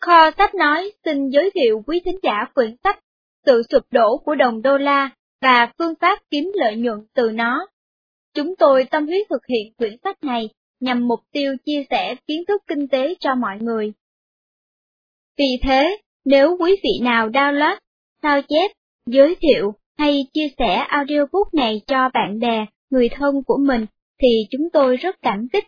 Kho sách nói xin giới thiệu quý thính giả quyển sách Sự sụp đổ của đồng đô la và phương pháp kiếm lợi nhuận từ nó. Chúng tôi tâm huyết thực hiện quyển sách này nhằm mục tiêu chia sẻ kiến thức kinh tế cho mọi người. Vì thế, nếu quý vị nào download, sao chép, giới thiệu hay chia sẻ audiobook này cho bạn bè, người thân của mình thì chúng tôi rất cảm kích.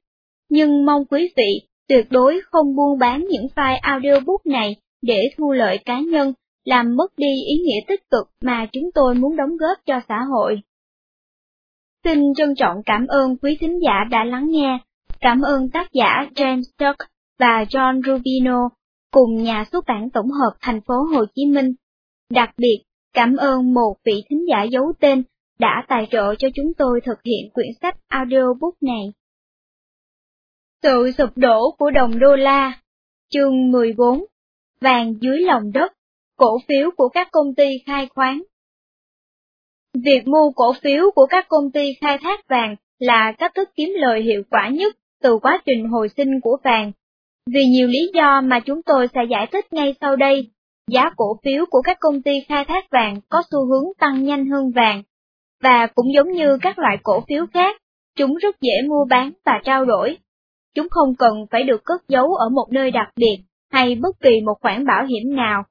Nhưng mong quý vị tuyệt đối không buôn bán những file audiobook này để thu lợi cá nhân, làm mất đi ý nghĩa tích cực mà chúng tôi muốn đóng góp cho xã hội. Xin trân trọng cảm ơn quý thính giả đã lắng nghe. Cảm ơn tác giả James Duck và John Rubino cùng nhà xuất bản tổng hợp thành phố Hồ Chí Minh. Đặc biệt, cảm ơn một vị thính giả giấu tên đã tài trợ cho chúng tôi thực hiện quyển sách audiobook này. Sự sụp đổ của đồng đô la Chương 14 Vàng dưới lòng đất Cổ phiếu của các công ty khai khoáng Việc mua cổ phiếu của các công ty khai thác vàng là cách thức kiếm lời hiệu quả nhất từ quá trình hồi sinh của vàng. Vì nhiều lý do mà chúng tôi sẽ giải thích ngay sau đây, giá cổ phiếu của các công ty khai thác vàng có xu hướng tăng nhanh hơn vàng. Và cũng giống như các loại cổ phiếu khác, chúng rất dễ mua bán và trao đổi. Chúng không cần phải được cất giấu ở một nơi đặc biệt hay bất kỳ một khoản bảo hiểm nào,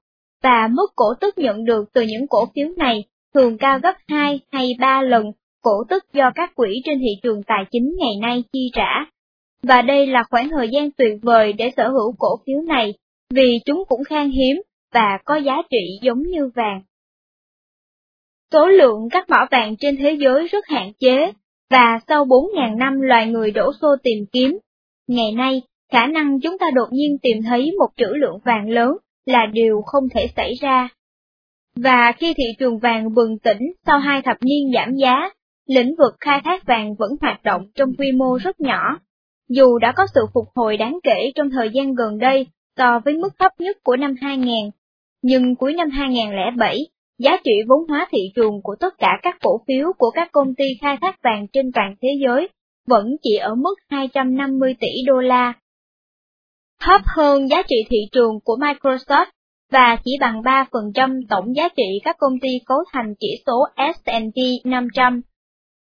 và mức cổ tức nhận được từ những cổ phiếu này thường cao gấp 2 hay 3 lần cổ tức do các quỹ trên thị trường tài chính ngày nay chi trả. Và đây là khoảng thời gian tuyệt vời để sở hữu cổ phiếu này, vì chúng cũng khan hiếm và có giá trị giống như vàng. Số lượng các mỏ vàng trên thế giới rất hạn chế, và sau 4.000 năm loài người đổ xô tìm kiếm, ngày nay khả năng chúng ta đột nhiên tìm thấy một trữ lượng vàng lớn là điều không thể xảy ra. Và khi thị trường vàng bừng tỉnh sau hai thập niên giảm giá, lĩnh vực khai thác vàng vẫn hoạt động trong quy mô rất nhỏ. Dù đã có sự phục hồi đáng kể trong thời gian gần đây so với mức thấp nhất của năm 2000, nhưng cuối năm 2007, giá trị vốn hóa thị trường của tất cả các cổ phiếu của các công ty khai thác vàng trên toàn thế giới vẫn chỉ ở mức 250 tỷ đô la. Thấp hơn giá trị thị trường của Microsoft và chỉ bằng 3% tổng giá trị các công ty cấu thành chỉ số S&P 500.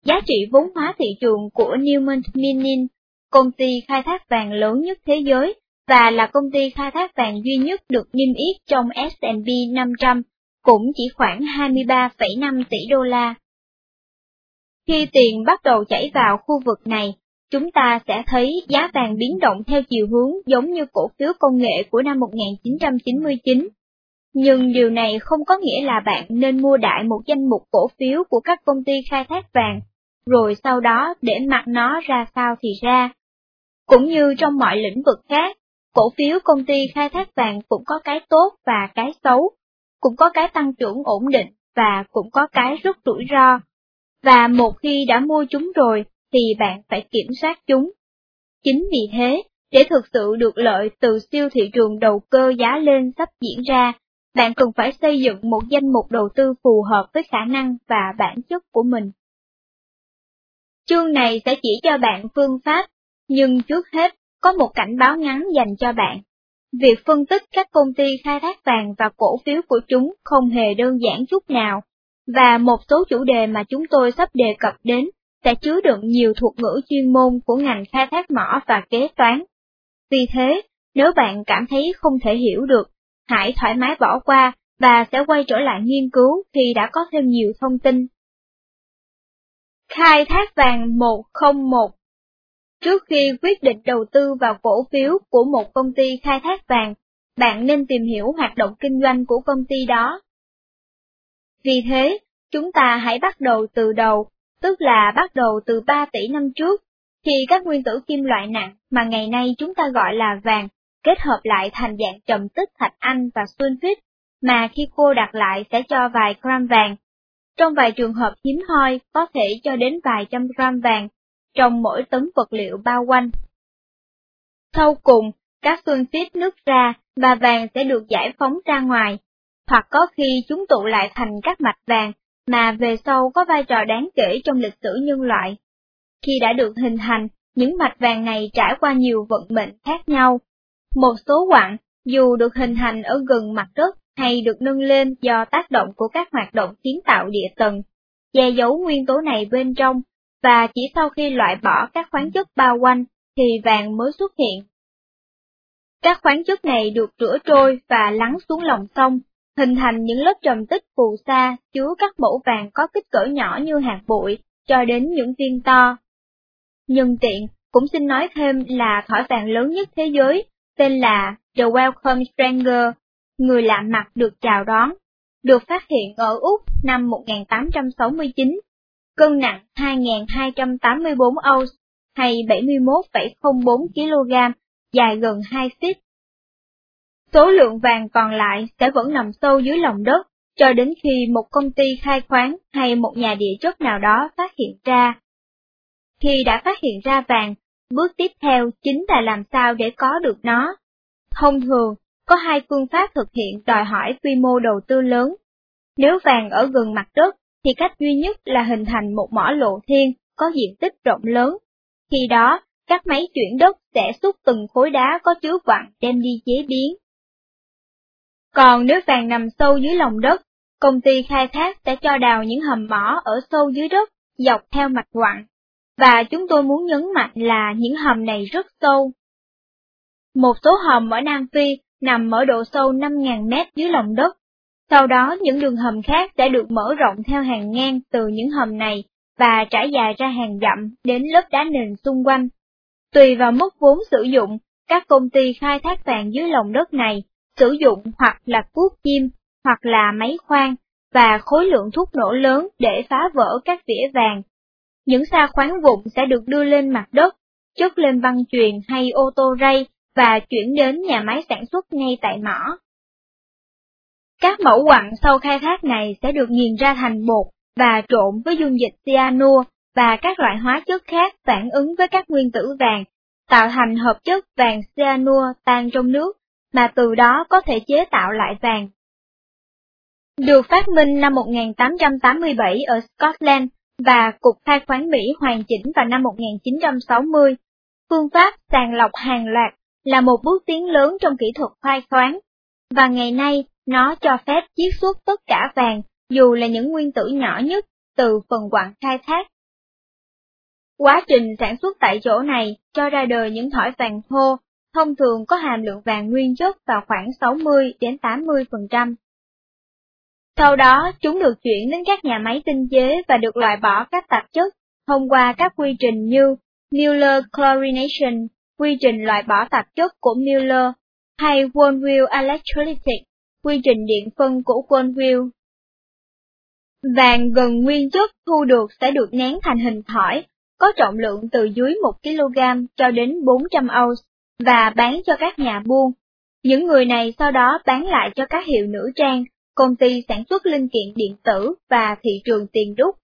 Giá trị vốn hóa thị trường của Newmont Mining, công ty khai thác vàng lớn nhất thế giới và là công ty khai thác vàng duy nhất được niêm yết trong S&P 500, cũng chỉ khoảng 23,5 tỷ đô la. Khi tiền bắt đầu chảy vào khu vực này, chúng ta sẽ thấy giá vàng biến động theo chiều hướng giống như cổ phiếu công nghệ của năm 1999. Nhưng điều này không có nghĩa là bạn nên mua đại một danh mục cổ phiếu của các công ty khai thác vàng, rồi sau đó để mặc nó ra sao thì ra. Cũng như trong mọi lĩnh vực khác, cổ phiếu công ty khai thác vàng cũng có cái tốt và cái xấu, cũng có cái tăng trưởng ổn định và cũng có cái rất rủi ro. Và một khi đã mua chúng rồi, thì bạn phải kiểm soát chúng. Chính vì thế, để thực sự được lợi từ siêu thị trường đầu cơ giá lên sắp diễn ra, bạn cần phải xây dựng một danh mục đầu tư phù hợp với khả năng và bản chất của mình. Chương này sẽ chỉ cho bạn phương pháp, nhưng trước hết có một cảnh báo ngắn dành cho bạn. Việc phân tích các công ty khai thác vàng và cổ phiếu của chúng không hề đơn giản chút nào, và một số chủ đề mà chúng tôi sắp đề cập đến sẽ chứa đựng nhiều thuật ngữ chuyên môn của ngành khai thác mỏ và kế toán. Vì thế, nếu bạn cảm thấy không thể hiểu được, hãy thoải mái bỏ qua và sẽ quay trở lại nghiên cứu khi đã có thêm nhiều thông tin. Khai thác vàng 101 Trước khi quyết định đầu tư vào cổ phiếu của một công ty khai thác vàng, bạn nên tìm hiểu hoạt động kinh doanh của công ty đó. Vì thế, chúng ta hãy bắt đầu từ đầu, tức là bắt đầu từ 3 tỷ năm trước, khi các nguyên tử kim loại nặng mà ngày nay chúng ta gọi là vàng, kết hợp lại thành dạng trầm tích thạch anh và sulfit, mà khi cô đặt lại sẽ cho vài gram vàng. Trong vài trường hợp hiếm hoi có thể cho đến vài trăm gram vàng, trong mỗi tấn vật liệu bao quanh. Sau cùng, các sulfit nứt ra và vàng sẽ được giải phóng ra ngoài, hoặc có khi chúng tụ lại thành các mạch vàng mà về sau có vai trò đáng kể trong lịch sử nhân loại. Khi đã được hình thành, những mạch vàng này trải qua nhiều vận mệnh khác nhau. Một số quặng dù được hình thành ở gần mặt đất hay được nâng lên do tác động của các hoạt động kiến tạo địa tầng, che giấu nguyên tố này bên trong, và chỉ sau khi loại bỏ các khoáng chất bao quanh thì vàng mới xuất hiện. Các khoáng chất này được rửa trôi và lắng xuống lòng sông, hình thành những lớp trầm tích phù sa chứa các mẫu vàng có kích cỡ nhỏ như hạt bụi, cho đến những viên to. Nhân tiện, cũng xin nói thêm là thỏi vàng lớn nhất thế giới, tên là The Welcome Stranger, người lạ mặt được chào đón, được phát hiện ở Úc năm 1869, cân nặng 2.284 ounce hay 71,04 kg, dài gần 2 feet. Số lượng vàng còn lại sẽ vẫn nằm sâu dưới lòng đất, cho đến khi một công ty khai khoáng hay một nhà địa chất nào đó phát hiện ra. Khi đã phát hiện ra vàng, bước tiếp theo chính là làm sao để có được nó. Thông thường, có hai phương pháp thực hiện đòi hỏi quy mô đầu tư lớn. Nếu vàng ở gần mặt đất, thì cách duy nhất là hình thành một mỏ lộ thiên có diện tích rộng lớn. Khi đó, các máy chuyển đất sẽ xúc từng khối đá có chứa quặng đem đi chế biến. Còn nếu vàng nằm sâu dưới lòng đất, công ty khai thác sẽ cho đào những hầm mỏ ở sâu dưới đất, dọc theo mạch quặng. Và chúng tôi muốn nhấn mạnh là những hầm này rất sâu. Một số hầm ở Nam Phi nằm ở độ sâu 5.000 mét dưới lòng đất. Sau đó những đường hầm khác sẽ được mở rộng theo hàng ngang từ những hầm này và trải dài ra hàng dặm đến lớp đá nền xung quanh. Tùy vào mức vốn sử dụng, các công ty khai thác vàng dưới lòng đất này sử dụng hoặc là cuốc chim, hoặc là máy khoan, và khối lượng thuốc nổ lớn để phá vỡ các vỉa vàng. Những xa khoáng vụn sẽ được đưa lên mặt đất, chất lên băng chuyền hay ô tô ray và chuyển đến nhà máy sản xuất ngay tại mỏ. Các mẫu quặng sau khai thác này sẽ được nghiền ra thành bột và trộn với dung dịch cyanua và các loại hóa chất khác phản ứng với các nguyên tử vàng, tạo thành hợp chất vàng cyanua tan trong nước, mà từ đó có thể chế tạo lại vàng. Được phát minh năm 1887 ở Scotland và Cục Khai khoáng Mỹ hoàn chỉnh vào năm 1960, phương pháp sàng lọc hàng loạt là một bước tiến lớn trong kỹ thuật khai khoáng, và ngày nay nó cho phép chiết xuất tất cả vàng dù là những nguyên tử nhỏ nhất từ phần quặng khai thác. Quá trình sản xuất tại chỗ này cho ra đời những thỏi vàng thô, thông thường có hàm lượng vàng nguyên chất vào khoảng 60 đến 80%. Sau đó, chúng được chuyển đến các nhà máy tinh chế và được loại bỏ các tạp chất thông qua các quy trình như Mueller chlorination, quy trình loại bỏ tạp chất của Mueller, hay Woolville electrolytic, quy trình điện phân của Woolville. Vàng gần nguyên chất thu được sẽ được nén thành hình thỏi, có trọng lượng từ dưới 1 kg cho đến 400 ounce, và bán cho các nhà buôn. Những người này sau đó bán lại cho các hiệu nữ trang, công ty sản xuất linh kiện điện tử và thị trường tiền đúc.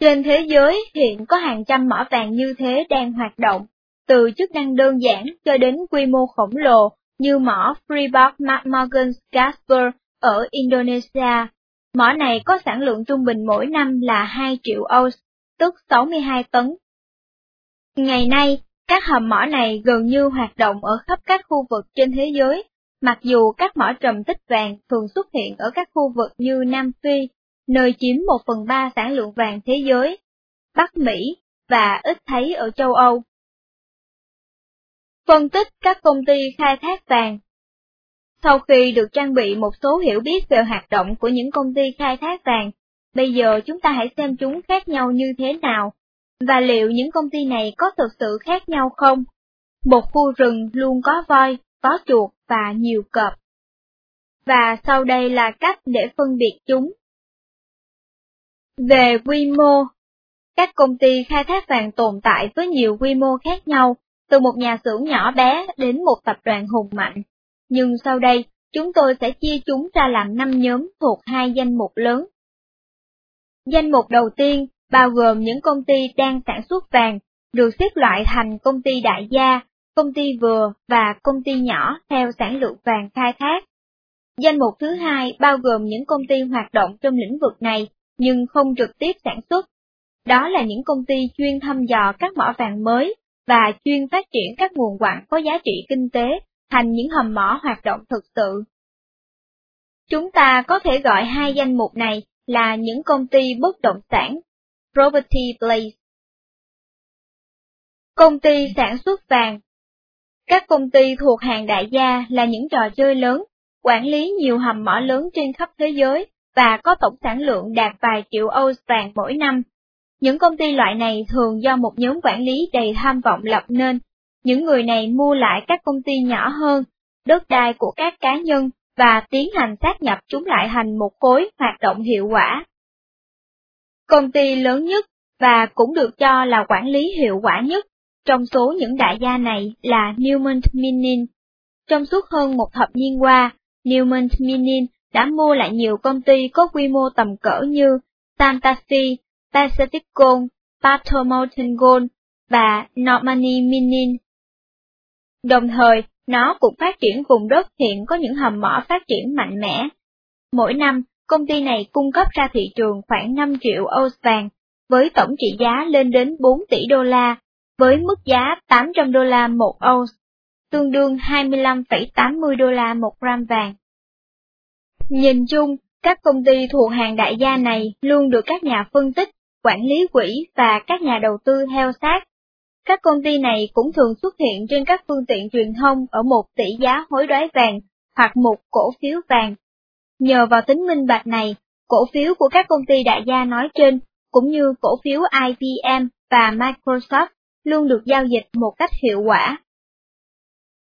Trên thế giới hiện có hàng trăm mỏ vàng như thế đang hoạt động, từ chức năng đơn giản cho đến quy mô khổng lồ như mỏ Freeport McMorgan Gasper ở Indonesia. Mỏ này có sản lượng trung bình mỗi năm là 2 triệu ounce, tức 62 tấn. Ngày nay, các hầm mỏ này gần như hoạt động ở khắp các khu vực trên thế giới, mặc dù các mỏ trầm tích vàng thường xuất hiện ở các khu vực như Nam Phi, nơi chiếm 1 phần 3 sản lượng vàng thế giới, Bắc Mỹ và ít thấy ở châu Âu. Phân tích các công ty khai thác vàng. Sau khi được trang bị một số hiểu biết về hoạt động của những công ty khai thác vàng, bây giờ chúng ta hãy xem chúng khác nhau như thế nào, và liệu những công ty này có thực sự khác nhau không? Một khu rừng luôn có voi, có chuột và nhiều cọp. Và sau đây là cách để phân biệt chúng. Về quy mô, các công ty khai thác vàng tồn tại với nhiều quy mô khác nhau, từ một nhà xưởng nhỏ bé đến một tập đoàn hùng mạnh. Nhưng sau đây, chúng tôi sẽ chia chúng ra làm 5 nhóm thuộc hai danh mục lớn. Danh mục đầu tiên bao gồm những công ty đang sản xuất vàng, được xếp loại thành công ty đại gia, công ty vừa và công ty nhỏ theo sản lượng vàng khai thác. Danh mục thứ hai bao gồm những công ty hoạt động trong lĩnh vực này nhưng không trực tiếp sản xuất. Đó là những công ty chuyên thăm dò các mỏ vàng mới và chuyên phát triển các nguồn quặng có giá trị kinh tế thành những hầm mỏ hoạt động thực sự. Chúng ta có thể gọi hai danh mục này là những công ty bất động sản, property Place, Công ty sản xuất vàng Các công ty thuộc hàng đại gia là những trò chơi lớn, quản lý nhiều hầm mỏ lớn trên khắp thế giới và có tổng sản lượng đạt vài triệu ounce vàng mỗi năm. Những công ty loại này thường do một nhóm quản lý đầy tham vọng lập nên. Những người này mua lại các công ty nhỏ hơn, đất đai của các cá nhân và tiến hành sát nhập chúng lại thành một khối hoạt động hiệu quả. Công ty lớn nhất và cũng được cho là quản lý hiệu quả nhất trong số những đại gia này là Newmont Mining. Trong suốt hơn một thập niên qua, Newmont Mining đã mua lại nhiều công ty có quy mô tầm cỡ như Santa Pacific Gold, Battle Mountain Gold và Normani Mining. Đồng thời, nó cũng phát triển vùng đất hiện có những hầm mỏ phát triển mạnh mẽ. Mỗi năm, công ty này cung cấp ra thị trường khoảng 5 triệu ounce vàng, với tổng trị giá lên đến 4 tỷ đô la, với mức giá 800 đô la một ounce, tương đương 25,80 đô la một gram vàng. Nhìn chung, các công ty thuộc hàng đại gia này luôn được các nhà phân tích, quản lý quỹ và các nhà đầu tư theo sát. Các công ty này cũng thường xuất hiện trên các phương tiện truyền thông ở một tỷ giá hối đoái vàng hoặc một cổ phiếu vàng. Nhờ vào tính minh bạch này, cổ phiếu của các công ty đại gia nói trên, cũng như cổ phiếu IBM và Microsoft, luôn được giao dịch một cách hiệu quả.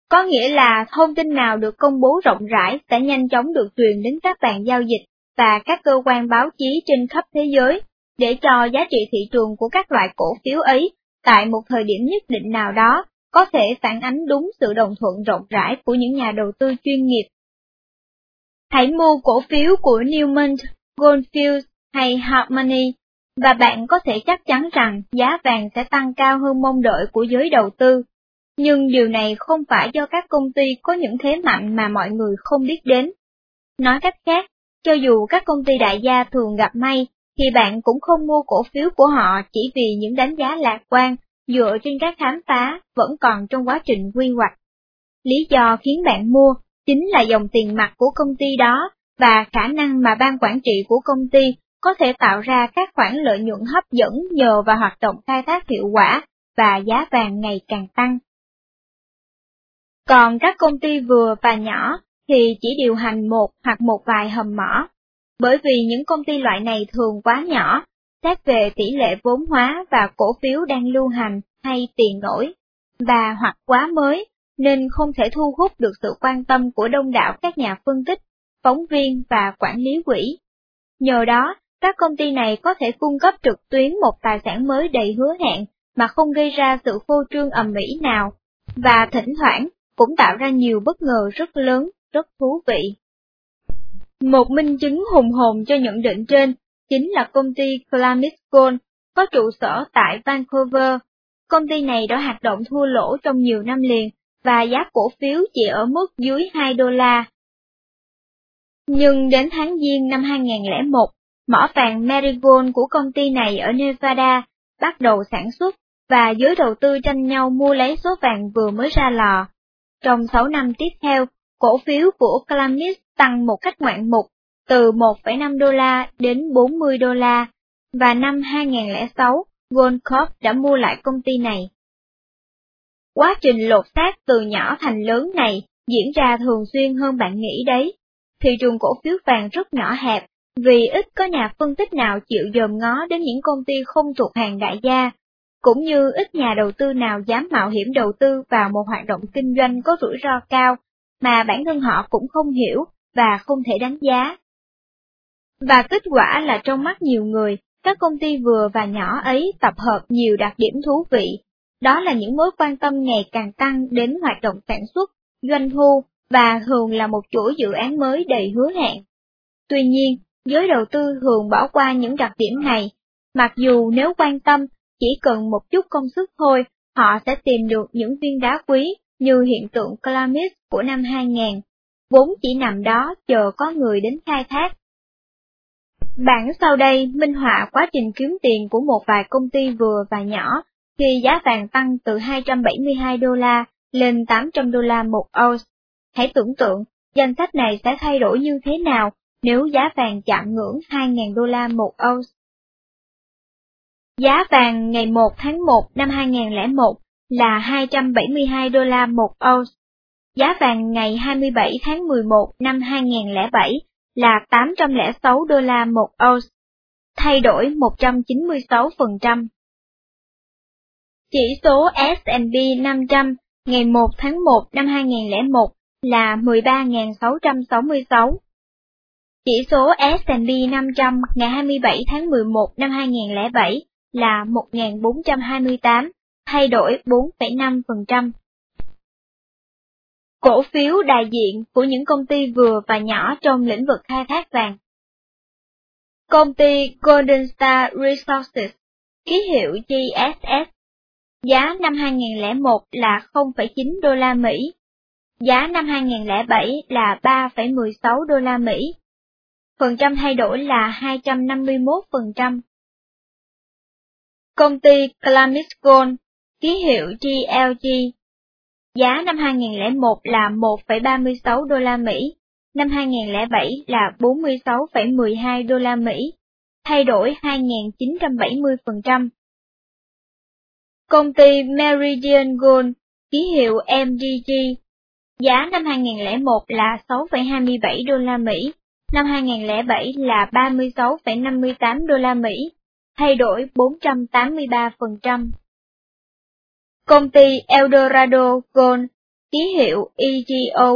Có nghĩa là thông tin nào được công bố rộng rãi sẽ nhanh chóng được truyền đến các bạn giao dịch và các cơ quan báo chí trên khắp thế giới, để cho giá trị thị trường của các loại cổ phiếu ấy tại một thời điểm nhất định nào đó có thể phản ánh đúng sự đồng thuận rộng rãi của những nhà đầu tư chuyên nghiệp. Hãy mua cổ phiếu của Newmont, Goldfield hay Harmony, và bạn có thể chắc chắn rằng giá vàng sẽ tăng cao hơn mong đợi của giới đầu tư. Nhưng điều này không phải do các công ty có những thế mạnh mà mọi người không biết đến. Nói cách khác, cho dù các công ty đại gia thường gặp may, thì bạn cũng không mua cổ phiếu của họ chỉ vì những đánh giá lạc quan, dựa trên các khám phá vẫn còn trong quá trình quy hoạch. Lý do khiến bạn mua chính là dòng tiền mặt của công ty đó và khả năng mà ban quản trị của công ty có thể tạo ra các khoản lợi nhuận hấp dẫn nhờ vào hoạt động khai thác hiệu quả và giá vàng ngày càng tăng. Còn các công ty vừa và nhỏ thì chỉ điều hành một hoặc một vài hầm mỏ, bởi vì những công ty loại này thường quá nhỏ, xét về tỷ lệ vốn hóa và cổ phiếu đang lưu hành hay tiền nổi, và hoặc quá mới, nên không thể thu hút được sự quan tâm của đông đảo các nhà phân tích, phóng viên và quản lý quỹ. Nhờ đó, các công ty này có thể cung cấp trực tuyến một tài sản mới đầy hứa hẹn mà không gây ra sự phô trương ầm ĩ nào, và thỉnh thoảng cũng tạo ra nhiều bất ngờ rất lớn, rất thú vị. Một minh chứng hùng hồn cho nhận định trên chính là công ty Clamis Gold, có trụ sở tại Vancouver. Công ty này đã hoạt động thua lỗ trong nhiều năm liền và giá cổ phiếu chỉ ở mức dưới 2 đô la. Nhưng đến tháng Giêng năm 2001, mỏ vàng Marigold của công ty này ở Nevada bắt đầu sản xuất và giới đầu tư tranh nhau mua lấy số vàng vừa mới ra lò. Trong 6 năm tiếp theo, cổ phiếu của Clamis tăng một cách ngoạn mục, từ 1,5 đô la đến 40 đô la, và năm 2006, Goldcorp đã mua lại công ty này. Quá trình lột xác từ nhỏ thành lớn này diễn ra thường xuyên hơn bạn nghĩ đấy. Thị trường cổ phiếu vàng rất nhỏ hẹp, vì ít có nhà phân tích nào chịu dòm ngó đến những công ty không thuộc hàng đại gia, cũng như ít nhà đầu tư nào dám mạo hiểm đầu tư vào một hoạt động kinh doanh có rủi ro cao, mà bản thân họ cũng không hiểu và không thể đánh giá. Và kết quả là trong mắt nhiều người, các công ty vừa và nhỏ ấy tập hợp nhiều đặc điểm thú vị, đó là những mối quan tâm ngày càng tăng đến hoạt động sản xuất, doanh thu, và thường là một chuỗi dự án mới đầy hứa hẹn. Tuy nhiên, giới đầu tư thường bỏ qua những đặc điểm này, mặc dù nếu quan tâm, chỉ cần một chút công sức thôi, họ sẽ tìm được những viên đá quý như hiện tượng Clamis của năm 2000, vốn chỉ nằm đó chờ có người đến khai thác. Bản sau đây minh họa quá trình kiếm tiền của một vài công ty vừa và nhỏ khi giá vàng tăng từ 272 đô la lên 800 đô la một ounce Hãy tưởng tượng, danh sách này sẽ thay đổi như thế nào nếu giá vàng chạm ngưỡng 2.000 đô la một ounce. Giá vàng ngày 1 tháng 1 năm 2001 là 272 đô la một ounce. Giá vàng ngày 27 tháng 11 năm 2007 là 806 đô la một ounce, thay đổi 196%. Chỉ số S&P 500 ngày 1 tháng 1 năm 2001 là 13.666. Chỉ số S&P 500 ngày 27 tháng 11 năm 2007 là 1.428, thay đổi 4,5%. Cổ phiếu đại diện của những công ty vừa và nhỏ trong lĩnh vực khai thác vàng. Công ty Golden Star Resources, ký hiệu GSS, giá năm 2001 là 0,9 đô la Mỹ, giá năm 2007 là 3,16 đô la Mỹ. Phần trăm thay đổi là 251%. Công ty Glamis Gold, ký hiệu GLG, giá năm 2001 là 1,36 đô la Mỹ, năm 2007 là 46,12 đô la Mỹ, thay đổi 2.970%. Công ty Meridian Gold, ký hiệu MDG, giá năm 2001 là 6,27 đô la Mỹ, năm 2007 là 36,58 đô la Mỹ, thay đổi 483%. Công ty Eldorado Gold, ký hiệu EGO,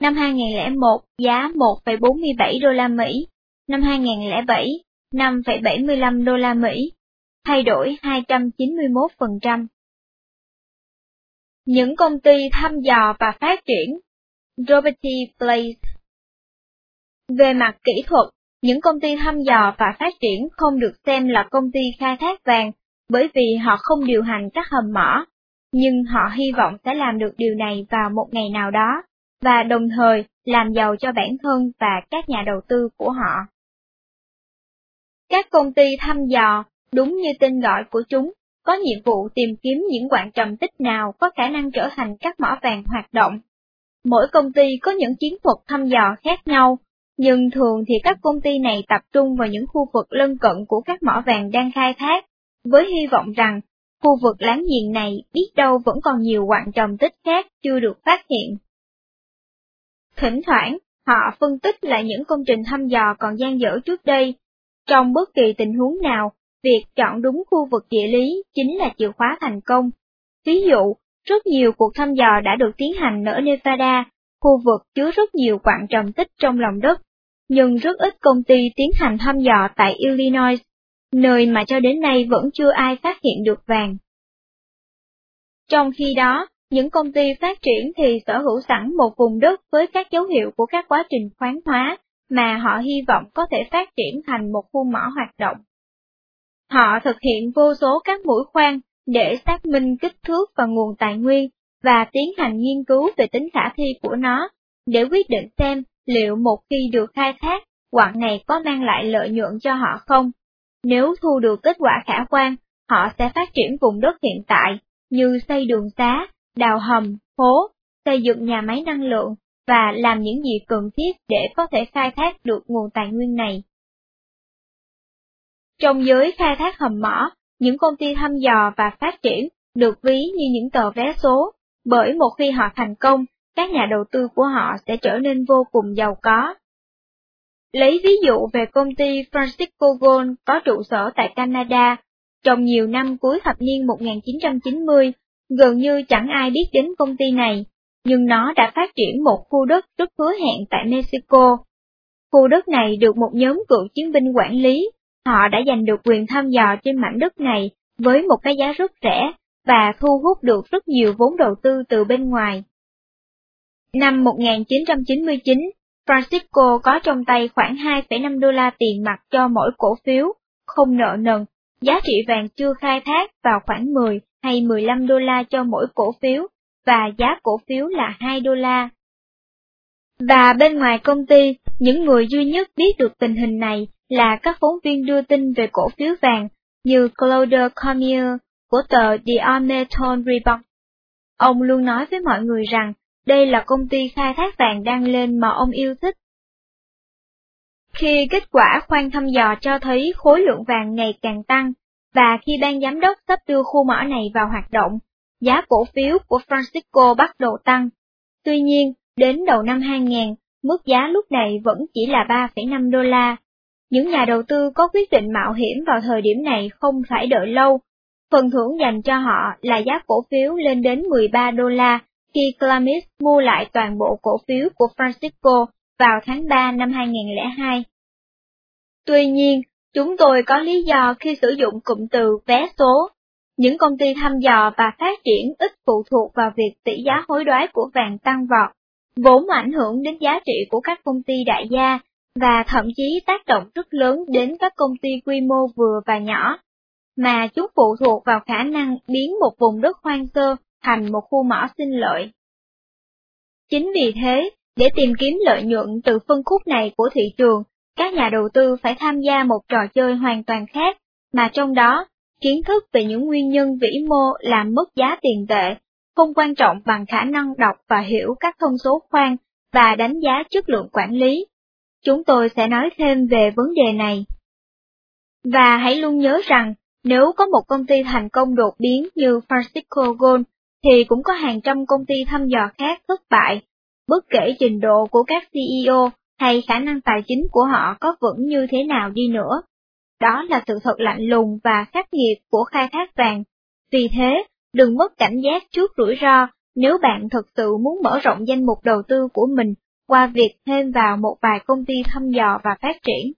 năm 2001 giá 1,47 đô la Mỹ, năm 2007 5,75 đô la Mỹ, thay đổi 291%. Những công ty thăm dò và phát triển Roberty Place Về mặt kỹ thuật, những công ty thăm dò và phát triển không được xem là công ty khai thác vàng bởi vì họ không điều hành các hầm mỏ, nhưng họ hy vọng sẽ làm được điều này vào một ngày nào đó, và đồng thời làm giàu cho bản thân và các nhà đầu tư của họ. Các công ty thăm dò, đúng như tên gọi của chúng, có nhiệm vụ tìm kiếm những quạng trầm tích nào có khả năng trở thành các mỏ vàng hoạt động. Mỗi công ty có những chiến thuật thăm dò khác nhau, nhưng thường thì các công ty này tập trung vào những khu vực lân cận của các mỏ vàng đang khai thác, với hy vọng rằng khu vực láng giềng này biết đâu vẫn còn nhiều quạng trầm tích khác chưa được phát hiện. Thỉnh thoảng, họ phân tích lại những công trình thăm dò còn gian dở trước đây. Trong bất kỳ tình huống nào, việc chọn đúng khu vực địa lý chính là chìa khóa thành công. Ví dụ, rất nhiều cuộc thăm dò đã được tiến hành ở Nevada, khu vực chứa rất nhiều quặng trầm tích trong lòng đất, nhưng rất ít công ty tiến hành thăm dò tại Illinois, nơi mà cho đến nay vẫn chưa ai phát hiện được vàng. Trong khi đó, những công ty phát triển thì sở hữu sẵn một vùng đất với các dấu hiệu của các quá trình khoáng hóa mà họ hy vọng có thể phát triển thành một khu mỏ hoạt động. Họ thực hiện vô số các mũi khoan để xác minh kích thước và nguồn tài nguyên và tiến hành nghiên cứu về tính khả thi của nó, để quyết định xem liệu một khi được khai thác, quặng này có mang lại lợi nhuận cho họ không. Nếu thu được kết quả khả quan, họ sẽ phát triển vùng đất hiện tại, như xây đường xá, đào hầm, hố, xây dựng nhà máy năng lượng, và làm những gì cần thiết để có thể khai thác được nguồn tài nguyên này. Trong giới khai thác hầm mỏ, những công ty thăm dò và phát triển được ví như những tờ vé số, bởi một khi họ thành công, các nhà đầu tư của họ sẽ trở nên vô cùng giàu có. Lấy ví dụ về công ty Francisco Gold có trụ sở tại Canada, trong nhiều năm cuối thập niên 1990, gần như chẳng ai biết đến công ty này, nhưng nó đã phát triển một khu đất rất hứa hẹn tại Mexico. Khu đất này được một nhóm cựu chiến binh quản lý, họ đã giành được quyền thăm dò trên mảnh đất này với một cái giá rất rẻ và thu hút được rất nhiều vốn đầu tư từ bên ngoài. Năm 1999, Francisco có trong tay khoảng 2,5 đô la tiền mặt cho mỗi cổ phiếu, không nợ nần, giá trị vàng chưa khai thác vào khoảng 10 hay 15 đô la cho mỗi cổ phiếu, và giá cổ phiếu là 2 đô la. Và bên ngoài công ty, những người duy nhất biết được tình hình này là các phóng viên đưa tin về cổ phiếu vàng như Claude Cormier của tờ The Armaton Report. Ông luôn nói với mọi người rằng đây là công ty khai thác vàng đang lên mà ông yêu thích. Khi kết quả khoan thăm dò cho thấy khối lượng vàng ngày càng tăng, và khi ban giám đốc sắp đưa khu mỏ này vào hoạt động, giá cổ phiếu của Francisco bắt đầu tăng. Tuy nhiên, đến đầu năm 2000, mức giá lúc này vẫn chỉ là 3,5 đô la. Những nhà đầu tư có quyết định mạo hiểm vào thời điểm này không phải đợi lâu. Phần thưởng dành cho họ là giá cổ phiếu lên đến 13 đô la khi Clamis mua lại toàn bộ cổ phiếu của Francisco vào tháng 3 năm 2002. Tuy nhiên, chúng tôi có lý do khi sử dụng cụm từ vé số. Những công ty thăm dò và phát triển ít phụ thuộc vào việc tỷ giá hối đoái của vàng tăng vọt, vốn ảnh hưởng đến giá trị của các công ty đại gia, và thậm chí tác động rất lớn đến các công ty quy mô vừa và nhỏ, mà chúng phụ thuộc vào khả năng biến một vùng đất hoang sơ thành một khu mỏ sinh lợi. Chính vì thế, để tìm kiếm lợi nhuận từ phân khúc này của thị trường, các nhà đầu tư phải tham gia một trò chơi hoàn toàn khác, mà trong đó, kiến thức về những nguyên nhân vĩ mô làm mất giá tiền tệ, không quan trọng bằng khả năng đọc và hiểu các thông số khoan và đánh giá chất lượng quản lý. Chúng tôi sẽ nói thêm về vấn đề này. Và hãy luôn nhớ rằng, nếu có một công ty thành công đột biến như Francisco Gold, thì cũng có hàng trăm công ty thăm dò khác thất bại, bất kể trình độ của các CEO hay khả năng tài chính của họ có vững như thế nào đi nữa. Đó là sự thật lạnh lùng và khắc nghiệt của khai thác vàng. Vì thế, đừng mất cảnh giác trước rủi ro nếu bạn thực sự muốn mở rộng danh mục đầu tư của mình qua việc thêm vào một vài công ty thăm dò và phát triển.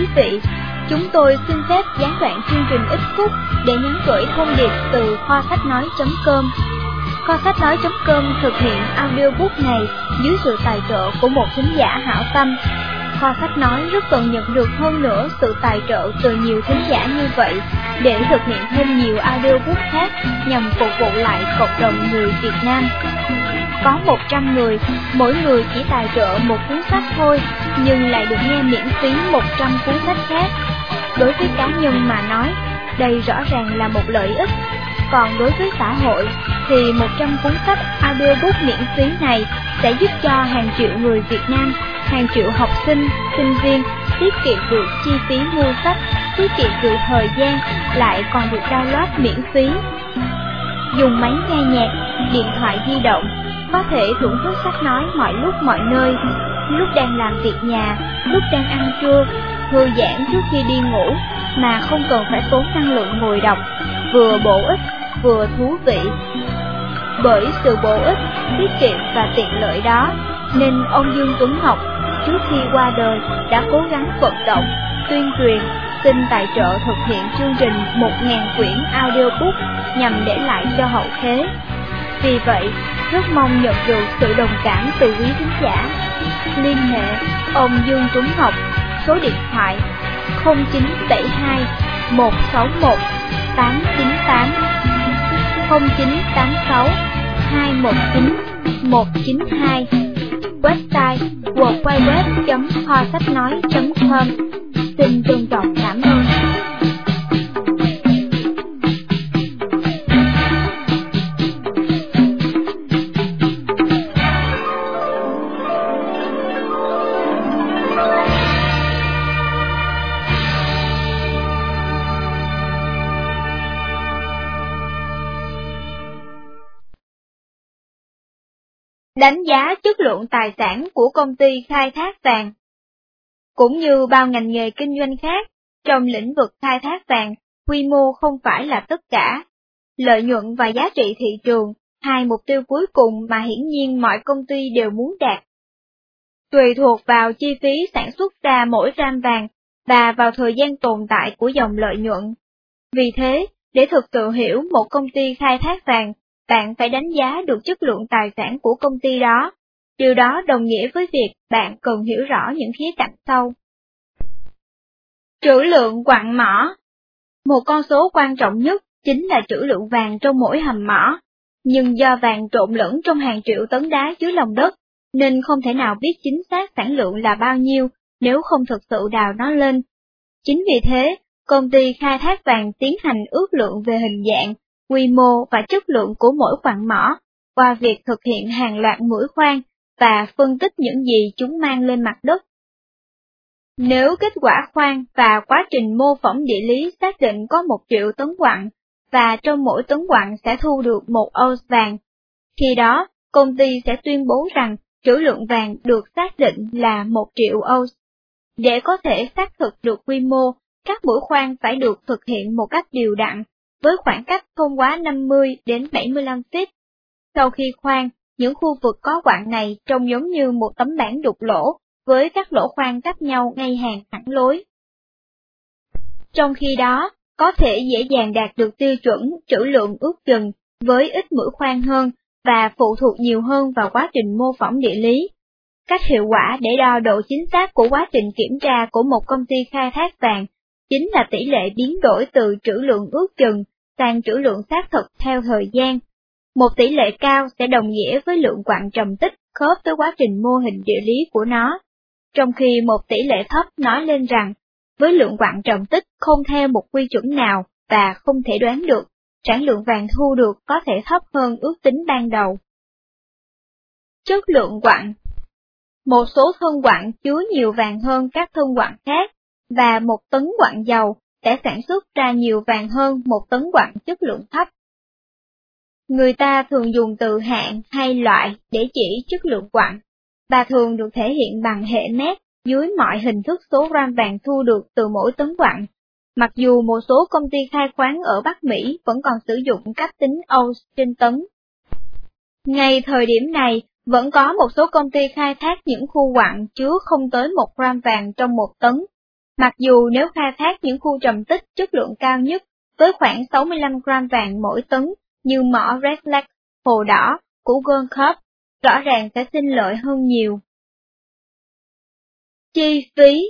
Quý vị, chúng tôi xin phép gián đoạn chương trình ít phút để nhắn gửi thông điệp từ khoa sách nói.com. Kho sách nói.com thực hiện audiobook này dưới sự tài trợ của một thính giả hảo tâm. Kho sách nói rất cần nhận được hơn nữa sự tài trợ từ nhiều thính giả như vậy để thực hiện thêm nhiều audiobook khác nhằm phục vụ lại cộng đồng người Việt Nam. Có 100 người, mỗi người chỉ tài trợ một cuốn sách thôi, nhưng lại được nghe miễn phí 100 cuốn sách khác. Đối với cá nhân mà nói, đây rõ ràng là một lợi ích. Còn đối với xã hội, thì 100 cuốn sách audiobook miễn phí này sẽ giúp cho hàng triệu người Việt Nam, hàng triệu học sinh, sinh viên tiết kiệm được chi phí mua sách, tiết kiệm được thời gian, lại còn được download miễn phí. Dùng máy nghe nhạc, điện thoại di động, có thể thưởng thức sách nói mọi lúc mọi nơi, lúc đang làm việc nhà, lúc đang ăn trưa, thư giãn trước khi đi ngủ, mà không cần phải tốn năng lượng ngồi đọc, vừa bổ ích, vừa thú vị. Bởi sự bổ ích, tiết kiệm và tiện lợi đó, nên ông Dương Tuấn Ngọc trước khi qua đời đã cố gắng vận động, tuyên truyền, xin tài trợ thực hiện chương trình 1.000 quyển audiobook nhằm để lại cho hậu thế. Vì vậy, rất mong nhận được sự đồng cảm từ quý khán giả. Liên hệ ông Dương Tuấn học số điện thoại 0972 161 898 0986 219 192 Website www.kho sách nói.com Xin trân trọng cảm ơn. Đánh giá chất lượng tài sản của công ty khai thác vàng. Cũng như bao ngành nghề kinh doanh khác, trong lĩnh vực khai thác vàng, quy mô không phải là tất cả. Lợi nhuận và giá trị thị trường hai mục tiêu cuối cùng mà hiển nhiên mọi công ty đều muốn đạt. Tùy thuộc vào chi phí sản xuất ra mỗi gram vàng và vào thời gian tồn tại của dòng lợi nhuận. Vì thế, để thực sự hiểu một công ty khai thác vàng, bạn phải đánh giá được chất lượng tài sản của công ty đó. Điều đó đồng nghĩa với việc bạn cần hiểu rõ những khía cạnh sau. Trữ lượng quặng mỏ Một con số quan trọng nhất chính là trữ lượng vàng trong mỗi hầm mỏ, nhưng do vàng trộn lẫn trong hàng triệu tấn đá dưới lòng đất, nên không thể nào biết chính xác sản lượng là bao nhiêu nếu không thực sự đào nó lên. Chính vì thế, công ty khai thác vàng tiến hành ước lượng về hình dạng, quy mô và chất lượng của mỗi khoản mỏ, qua việc thực hiện hàng loạt mũi khoan và phân tích những gì chúng mang lên mặt đất. Nếu kết quả khoan và quá trình mô phỏng địa lý xác định có một triệu tấn quặng, và trong mỗi tấn quặng sẽ thu được một ounce vàng, khi đó công ty sẽ tuyên bố rằng trữ lượng vàng được xác định là một triệu ounce. Để có thể xác thực được quy mô, các mũi khoan phải được thực hiện một cách điều đặn, với khoảng cách không quá 50 đến 75 feet. Sau khi khoan, những khu vực có quặng này trông giống như một tấm bảng đục lỗ, với các lỗ khoan cách nhau ngay hàng thẳng lối. Trong khi đó, có thể dễ dàng đạt được tiêu chuẩn trữ lượng ước chừng với ít mũi khoan hơn và phụ thuộc nhiều hơn vào quá trình mô phỏng địa lý. Cách hiệu quả để đo độ chính xác của quá trình kiểm tra của một công ty khai thác vàng chính là tỷ lệ biến đổi từ trữ lượng ước chừng sang trữ lượng xác thực theo thời gian. Một tỷ lệ cao sẽ đồng nghĩa với lượng quặng trầm tích khớp với quá trình mô hình địa lý của nó, trong khi một tỷ lệ thấp nói lên rằng, với lượng quặng trầm tích không theo một quy chuẩn nào và không thể đoán được, sản lượng vàng thu được có thể thấp hơn ước tính ban đầu. Chất lượng quặng Một số thân quặng chứa nhiều vàng hơn các thân quặng khác, và một tấn quặng dầu sẽ sản xuất ra nhiều vàng hơn một tấn quặng chất lượng thấp. Người ta thường dùng từ hạng hay loại để chỉ chất lượng quặng, và thường được thể hiện bằng hệ mét dưới mọi hình thức số gram vàng thu được từ mỗi tấn quặng. Mặc dù một số công ty khai khoáng ở Bắc Mỹ vẫn còn sử dụng cách tính ounce trên tấn. Ngay thời điểm này, vẫn có một số công ty khai thác những khu quặng chứa không tới một gram vàng trong một tấn, Mặc dù nếu khai thác những khu trầm tích chất lượng cao nhất với khoảng 65 gram vàng mỗi tấn như mỏ Red Lake, Hồ Đỏ của Gold Cup, rõ ràng sẽ sinh lợi hơn nhiều. Chi phí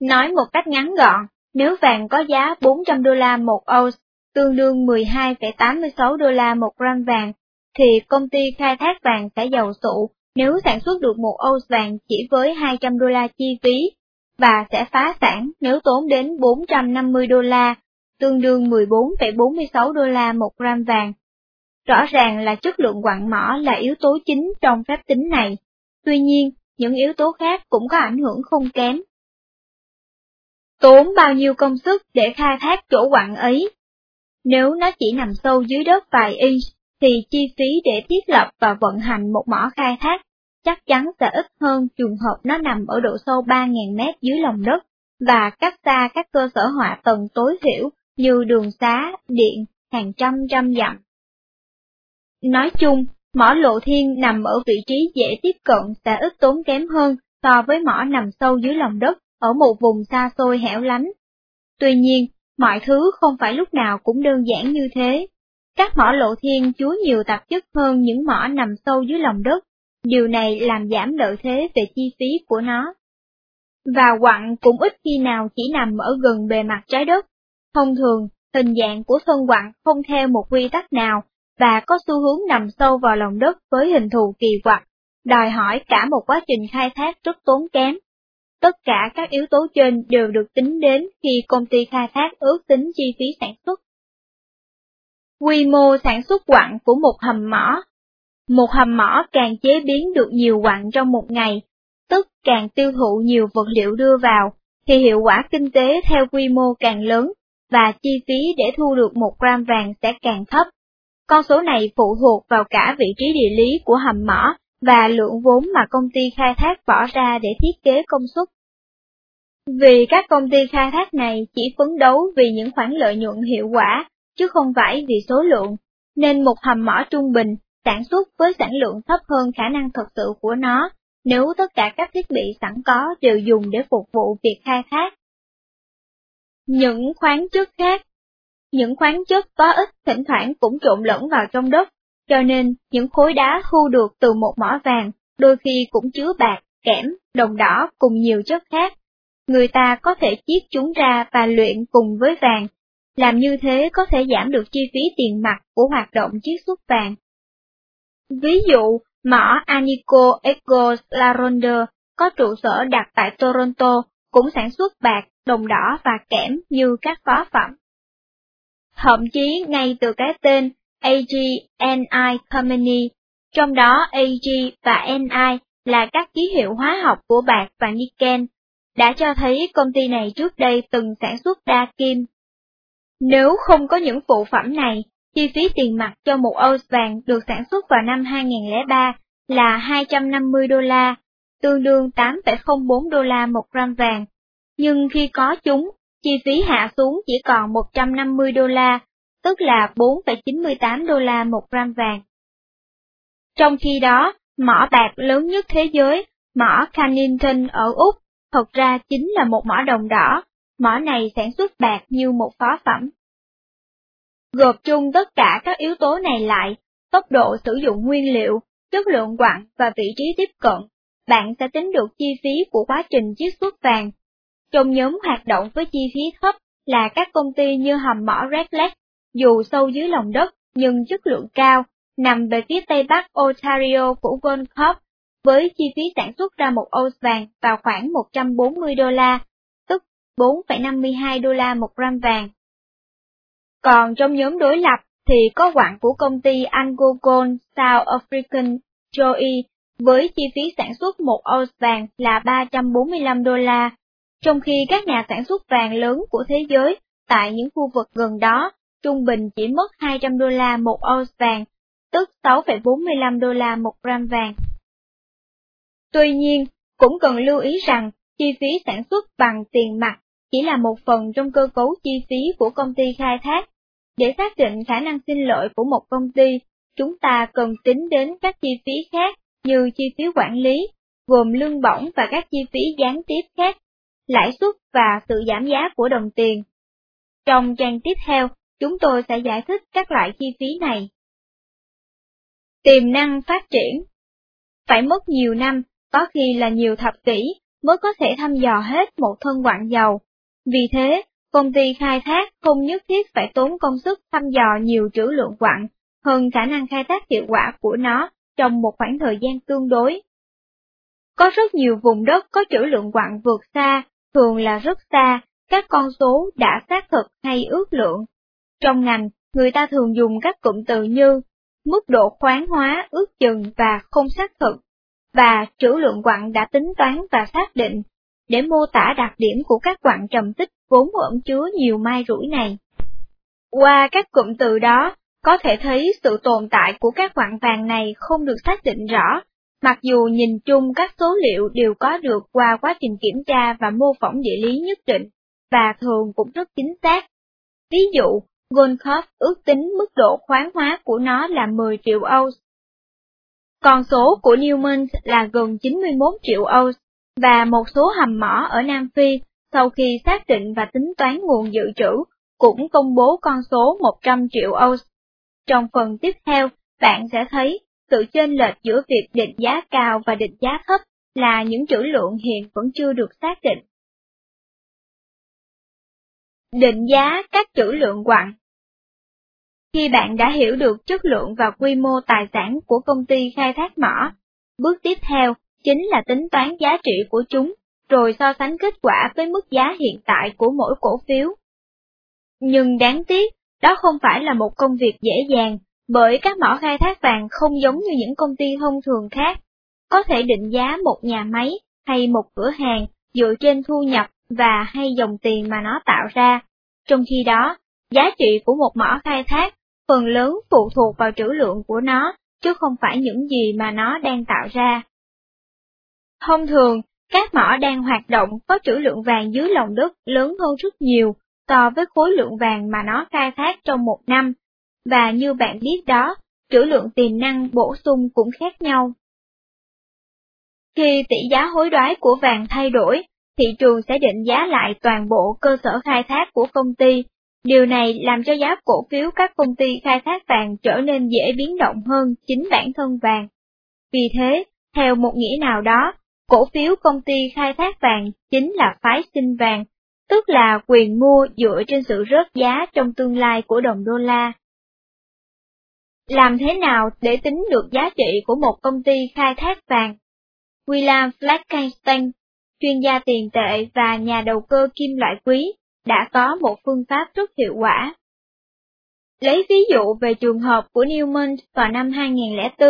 Nói một cách ngắn gọn, nếu vàng có giá 400 đô la một ounce, tương đương 12,86 đô la một gram vàng, thì công ty khai thác vàng sẽ giàu sụ nếu sản xuất được một ounce vàng chỉ với 200 đô la chi phí và sẽ phá sản nếu tốn đến 450 đô la, tương đương 14,46 đô la một gram vàng. Rõ ràng là chất lượng quặng mỏ là yếu tố chính trong phép tính này, tuy nhiên, những yếu tố khác cũng có ảnh hưởng không kém. Tốn bao nhiêu công sức để khai thác chỗ quặng ấy? Nếu nó chỉ nằm sâu dưới đất vài inch, thì chi phí để thiết lập và vận hành một mỏ khai thác chắc chắn sẽ ít hơn trường hợp nó nằm ở độ sâu 3.000 mét dưới lòng đất và cách xa các cơ sở hạ tầng tối thiểu như đường xá, điện, hàng trăm trăm dặm. Nói chung, mỏ lộ thiên nằm ở vị trí dễ tiếp cận sẽ ít tốn kém hơn so với mỏ nằm sâu dưới lòng đất ở một vùng xa xôi hẻo lánh. Tuy nhiên, mọi thứ không phải lúc nào cũng đơn giản như thế. Các mỏ lộ thiên chứa nhiều tạp chất hơn những mỏ nằm sâu dưới lòng đất, Điều này làm giảm lợi thế về chi phí của nó. Và quặng cũng ít khi nào chỉ nằm ở gần bề mặt trái đất. Thông thường, hình dạng của thân quặng không theo một quy tắc nào và có xu hướng nằm sâu vào lòng đất với hình thù kỳ quặc, đòi hỏi cả một quá trình khai thác rất tốn kém. Tất cả các yếu tố trên đều được tính đến khi công ty khai thác ước tính chi phí sản xuất. Quy mô sản xuất quặng của một hầm mỏ một hầm mỏ càng chế biến được nhiều quặng trong một ngày, tức càng tiêu thụ nhiều vật liệu đưa vào, thì hiệu quả kinh tế theo quy mô càng lớn, và chi phí để thu được một gram vàng sẽ càng thấp. Con số này phụ thuộc vào cả vị trí địa lý của hầm mỏ và lượng vốn mà công ty khai thác bỏ ra để thiết kế công suất. Vì các công ty khai thác này chỉ phấn đấu vì những khoản lợi nhuận hiệu quả, chứ không phải vì số lượng, nên một hầm mỏ trung bình sản xuất với sản lượng thấp hơn khả năng thực sự của nó, nếu tất cả các thiết bị sẵn có đều dùng để phục vụ việc khai thác. Những khoáng chất khác Những khoáng chất có ít thỉnh thoảng cũng trộn lẫn vào trong đất, cho nên những khối đá thu được từ một mỏ vàng đôi khi cũng chứa bạc, kẽm, đồng đỏ cùng nhiều chất khác. Người ta có thể chiết chúng ra và luyện cùng với vàng. Làm như thế có thể giảm được chi phí tiền mặt của hoạt động chiết xuất vàng. Ví dụ, mỏ Anico Eco Laronde có trụ sở đặt tại Toronto cũng sản xuất bạc, đồng đỏ và kẽm như các phó phẩm. Thậm chí ngay từ cái tên AGNI Company, trong đó AG và NI là các ký hiệu hóa học của bạc và niken, đã cho thấy công ty này trước đây từng sản xuất đa kim. Nếu không có những phụ phẩm này, chi phí tiền mặt cho một ounce vàng được sản xuất vào năm 2003 là 250 đô la, tương đương 8,04 đô la một gram vàng. Nhưng khi có chúng, chi phí hạ xuống chỉ còn 150 đô la, tức là 4,98 đô la một gram vàng. Trong khi đó, mỏ bạc lớn nhất thế giới, mỏ Cannington ở Úc, thật ra chính là một mỏ đồng đỏ, mỏ này sản xuất bạc như một phó phẩm. Gộp chung tất cả các yếu tố này lại, tốc độ sử dụng nguyên liệu, chất lượng quặng và vị trí tiếp cận, bạn sẽ tính được chi phí của quá trình chiết xuất vàng. Trong nhóm hoạt động với chi phí thấp là các công ty như hầm mỏ Red Lake, dù sâu dưới lòng đất nhưng chất lượng cao, nằm về phía tây bắc Ontario của Gold với chi phí sản xuất ra một ounce vàng vào khoảng 140 đô la, tức 4,52 đô la một gram vàng. Còn trong nhóm đối lập thì có quặng của công ty Anglo South African Joey với chi phí sản xuất một ounce vàng là 345 đô la, trong khi các nhà sản xuất vàng lớn của thế giới tại những khu vực gần đó trung bình chỉ mất 200 đô la một ounce vàng, tức 6,45 đô la một gram vàng. Tuy nhiên, cũng cần lưu ý rằng, chi phí sản xuất bằng tiền mặt chỉ là một phần trong cơ cấu chi phí của công ty khai thác. Để xác định khả năng xin lỗi của một công ty, chúng ta cần tính đến các chi phí khác như chi phí quản lý, gồm lương bổng và các chi phí gián tiếp khác, lãi suất và sự giảm giá của đồng tiền. Trong trang tiếp theo, chúng tôi sẽ giải thích các loại chi phí này. Tiềm năng phát triển Phải mất nhiều năm, có khi là nhiều thập kỷ, mới có thể thăm dò hết một thân quặng dầu. Vì thế, công ty khai thác không nhất thiết phải tốn công sức thăm dò nhiều trữ lượng quặng, hơn khả năng khai thác hiệu quả của nó trong một khoảng thời gian tương đối. Có rất nhiều vùng đất có trữ lượng quặng vượt xa, thường là rất xa, các con số đã xác thực hay ước lượng. Trong ngành, người ta thường dùng các cụm từ như mức độ khoáng hóa ước chừng và không xác thực, và trữ lượng quặng đã tính toán và xác định, để mô tả đặc điểm của các quặng trầm tích vốn ẩn chứa nhiều mai rủi này. Qua các cụm từ đó, có thể thấy sự tồn tại của các quặng vàng này không được xác định rõ, mặc dù nhìn chung các số liệu đều có được qua quá trình kiểm tra và mô phỏng địa lý nhất định, và thường cũng rất chính xác. Ví dụ, Goldcorp ước tính mức độ khoáng hóa của nó là 10 triệu ounce. còn số của Newmont là gần 91 triệu ounce, và một số hầm mỏ ở Nam Phi, sau khi xác định và tính toán nguồn dự trữ, cũng công bố con số 100 triệu ounce. Trong phần tiếp theo, bạn sẽ thấy sự chênh lệch giữa việc định giá cao và định giá thấp là những trữ lượng hiện vẫn chưa được xác định. Định giá các trữ lượng quặng Khi bạn đã hiểu được chất lượng và quy mô tài sản của công ty khai thác mỏ, bước tiếp theo chính là tính toán giá trị của chúng, rồi so sánh kết quả với mức giá hiện tại của mỗi cổ phiếu. Nhưng đáng tiếc, đó không phải là một công việc dễ dàng, bởi các mỏ khai thác vàng không giống như những công ty thông thường khác, có thể định giá một nhà máy hay một cửa hàng dựa trên thu nhập và hay dòng tiền mà nó tạo ra. Trong khi đó, giá trị của một mỏ khai thác phần lớn phụ thuộc vào trữ lượng của nó, chứ không phải những gì mà nó đang tạo ra. Thông thường, các mỏ đang hoạt động có trữ lượng vàng dưới lòng đất lớn hơn rất nhiều so với khối lượng vàng mà nó khai thác trong một năm. Và như bạn biết đó, trữ lượng tiềm năng bổ sung cũng khác nhau. Khi tỷ giá hối đoái của vàng thay đổi, thị trường sẽ định giá lại toàn bộ cơ sở khai thác của công ty. Điều này làm cho giá cổ phiếu các công ty khai thác vàng trở nên dễ biến động hơn chính bản thân vàng. Vì thế, theo một nghĩa nào đó, cổ phiếu công ty khai thác vàng chính là phái sinh vàng, tức là quyền mua dựa trên sự rớt giá trong tương lai của đồng đô la. Làm thế nào để tính được giá trị của một công ty khai thác vàng? William Fleckenstein, chuyên gia tiền tệ và nhà đầu cơ kim loại quý, đã có một phương pháp rất hiệu quả. Lấy ví dụ về trường hợp của Newman vào năm 2004,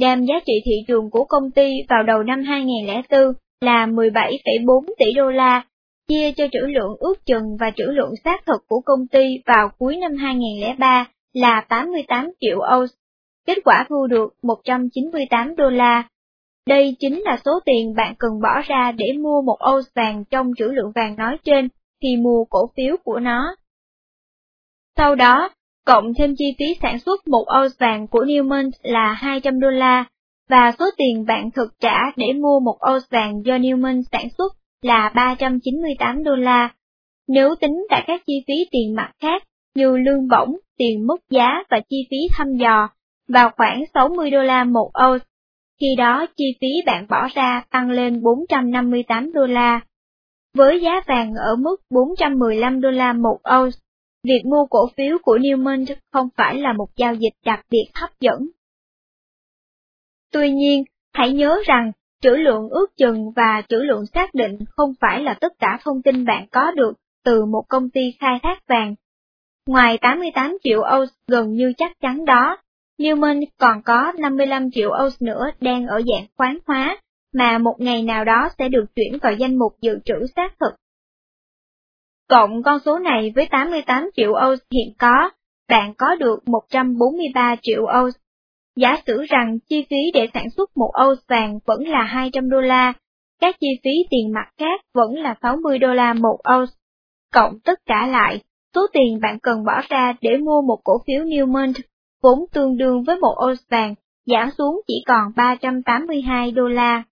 đem giá trị thị trường của công ty vào đầu năm 2004 là 17,4 tỷ đô la, chia cho trữ lượng ước chừng và trữ lượng xác thực của công ty vào cuối năm 2003 là 88 triệu ounce. Kết quả thu được 198 đô la. Đây chính là số tiền bạn cần bỏ ra để mua một ounce vàng trong trữ lượng vàng nói trên khi mua cổ phiếu của nó. Sau đó, cộng thêm chi phí sản xuất một ounce vàng của Newmont là 200 đô la, và số tiền bạn thực trả để mua một ounce vàng do Newmont sản xuất là 398 đô la. Nếu tính cả các chi phí tiền mặt khác như lương bổng, tiền mất giá và chi phí thăm dò, vào khoảng 60 đô la một ounce. Khi đó chi phí bạn bỏ ra tăng lên 458 đô la. Với giá vàng ở mức 415 đô la một ounce, việc mua cổ phiếu của Newmont không phải là một giao dịch đặc biệt hấp dẫn. Tuy nhiên, hãy nhớ rằng, trữ lượng ước chừng và trữ lượng xác định không phải là tất cả thông tin bạn có được từ một công ty khai thác vàng. Ngoài 88 triệu ounce gần như chắc chắn đó, Newman còn có 55 triệu ounce nữa đang ở dạng khoáng hóa, mà một ngày nào đó sẽ được chuyển vào danh mục dự trữ xác thực. Cộng con số này với 88 triệu Âu hiện có, bạn có được 143 triệu Âu. Giả sử rằng chi phí để sản xuất một Âu vàng vẫn là 200 đô la, các chi phí tiền mặt khác vẫn là 60 đô la một Âu. Cộng tất cả lại, số tiền bạn cần bỏ ra để mua một cổ phiếu Newmont, vốn tương đương với một Âu vàng, giảm xuống chỉ còn 382 đô la.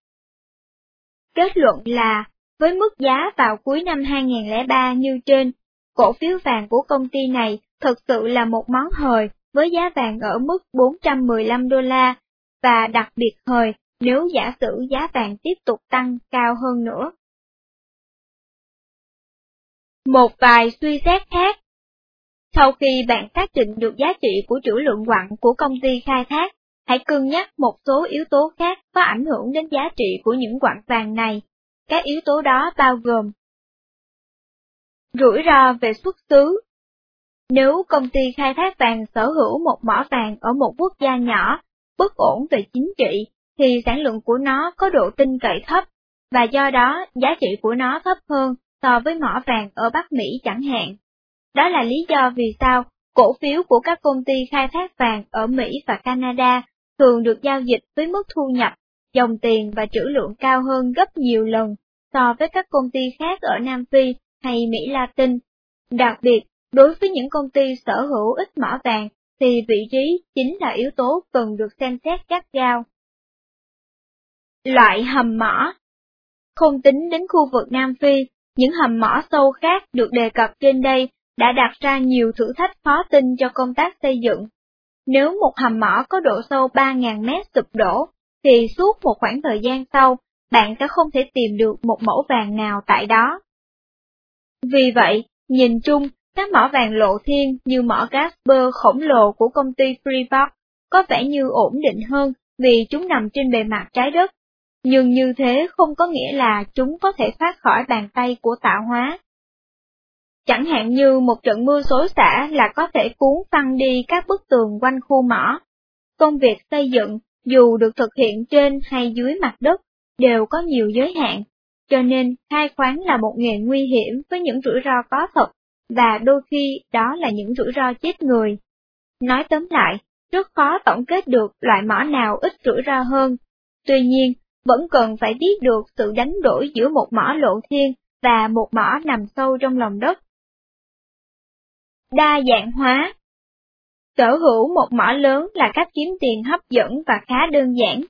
Kết luận là, với mức giá vào cuối năm 2003 như trên, cổ phiếu vàng của công ty này thực sự là một món hời với giá vàng ở mức 415 đô la, và đặc biệt hời nếu giả sử giá vàng tiếp tục tăng cao hơn nữa. Một vài suy xét khác Sau khi bạn xác định được giá trị của trữ lượng quặng của công ty khai thác, hãy cân nhắc một số yếu tố khác có ảnh hưởng đến giá trị của những quặng vàng này. Các yếu tố đó bao gồm Rủi ro về xuất xứ Nếu công ty khai thác vàng sở hữu một mỏ vàng ở một quốc gia nhỏ, bất ổn về chính trị, thì sản lượng của nó có độ tin cậy thấp, và do đó giá trị của nó thấp hơn so với mỏ vàng ở Bắc Mỹ chẳng hạn. Đó là lý do vì sao cổ phiếu của các công ty khai thác vàng ở Mỹ và Canada thường được giao dịch với mức thu nhập, dòng tiền và trữ lượng cao hơn gấp nhiều lần so với các công ty khác ở Nam Phi hay Mỹ Latin. Đặc biệt, đối với những công ty sở hữu ít mỏ vàng, thì vị trí chính là yếu tố cần được xem xét gắt gao. Loại hầm mỏ Không tính đến khu vực Nam Phi, những hầm mỏ sâu khác được đề cập trên đây đã đặt ra nhiều thử thách khó tin cho công tác xây dựng. Nếu một hầm mỏ có độ sâu 3.000 mét sụp đổ, thì suốt một khoảng thời gian sau, bạn sẽ không thể tìm được một mẫu vàng nào tại đó. Vì vậy, nhìn chung, các mỏ vàng lộ thiên như mỏ Gasper khổng lồ của công ty Freeport có vẻ như ổn định hơn vì chúng nằm trên bề mặt trái đất nhưng như thế không có nghĩa là chúng có thể thoát khỏi bàn tay của tạo hóa. Chẳng hạn như một trận mưa xối xả là có thể cuốn phăng đi các bức tường quanh khu mỏ. Công việc xây dựng, dù được thực hiện trên hay dưới mặt đất, đều có nhiều giới hạn, cho nên khai khoáng là một nghề nguy hiểm với những rủi ro có thật, và đôi khi đó là những rủi ro chết người. Nói tóm lại, rất khó tổng kết được loại mỏ nào ít rủi ro hơn. Tuy nhiên, vẫn cần phải biết được sự đánh đổi giữa một mỏ lộ thiên và một mỏ nằm sâu trong lòng đất. Đa dạng hóa Sở hữu một mỏ lớn là cách kiếm tiền hấp dẫn và khá đơn giản,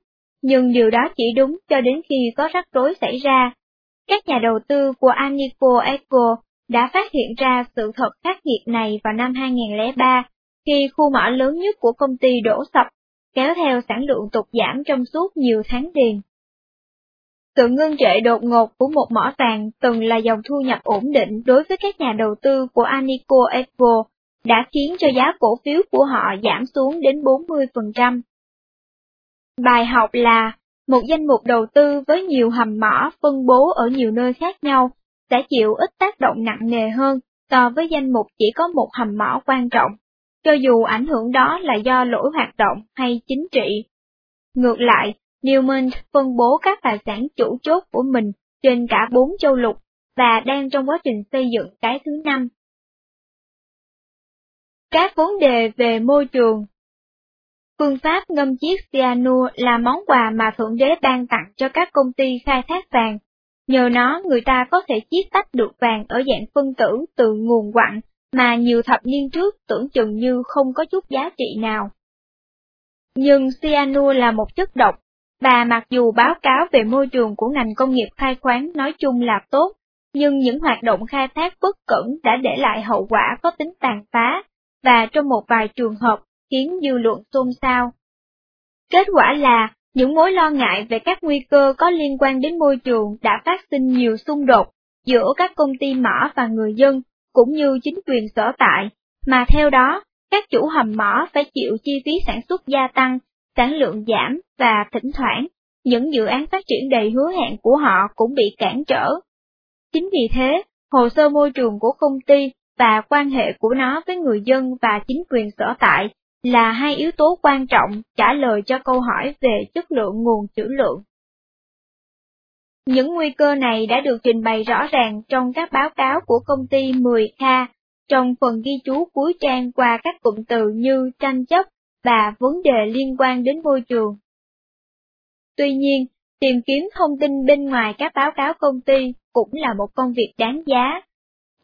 nhưng điều đó chỉ đúng cho đến khi có rắc rối xảy ra. Các nhà đầu tư của Anico Eco đã phát hiện ra sự thật khắc nghiệt này vào năm 2003, khi khu mỏ lớn nhất của công ty đổ sập, kéo theo sản lượng tụt giảm trong suốt nhiều tháng liền. Sự ngưng trệ đột ngột của một mỏ vàng từng là dòng thu nhập ổn định đối với các nhà đầu tư của Anico Eco, đã khiến cho giá cổ phiếu của họ giảm xuống đến 40%. Bài học là, một danh mục đầu tư với nhiều hầm mỏ phân bố ở nhiều nơi khác nhau sẽ chịu ít tác động nặng nề hơn so với danh mục chỉ có một hầm mỏ quan trọng, cho dù ảnh hưởng đó là do lỗi hoạt động hay chính trị. Ngược lại, Newman phân bố các tài sản chủ chốt của mình trên cả bốn châu lục và đang trong quá trình xây dựng cái thứ năm. Các vấn đề về môi trường Phương pháp ngâm chiếc cyanua là món quà mà Thượng Đế ban tặng cho các công ty khai thác vàng. Nhờ nó người ta có thể chiết tách được vàng ở dạng phân tử từ nguồn quặng mà nhiều thập niên trước tưởng chừng như không có chút giá trị nào. Nhưng cyanua là một chất độc, và mặc dù báo cáo về môi trường của ngành công nghiệp khai khoáng nói chung là tốt, nhưng những hoạt động khai thác bất cẩn đã để lại hậu quả có tính tàn phá, và trong một vài trường hợp khiến dư luận xôn xao. Kết quả là, những mối lo ngại về các nguy cơ có liên quan đến môi trường đã phát sinh nhiều xung đột giữa các công ty mỏ và người dân, cũng như chính quyền sở tại, mà theo đó, các chủ hầm mỏ phải chịu chi phí sản xuất gia tăng, sản lượng giảm và thỉnh thoảng, những dự án phát triển đầy hứa hẹn của họ cũng bị cản trở. Chính vì thế, hồ sơ môi trường của công ty và quan hệ của nó với người dân và chính quyền sở tại là hai yếu tố quan trọng trả lời cho câu hỏi về chất lượng nguồn trữ lượng. Những nguy cơ này đã được trình bày rõ ràng trong các báo cáo của công ty 10K, trong phần ghi chú cuối trang qua các cụm từ như tranh chấp và vấn đề liên quan đến môi trường. Tuy nhiên, tìm kiếm thông tin bên ngoài các báo cáo công ty cũng là một công việc đáng giá.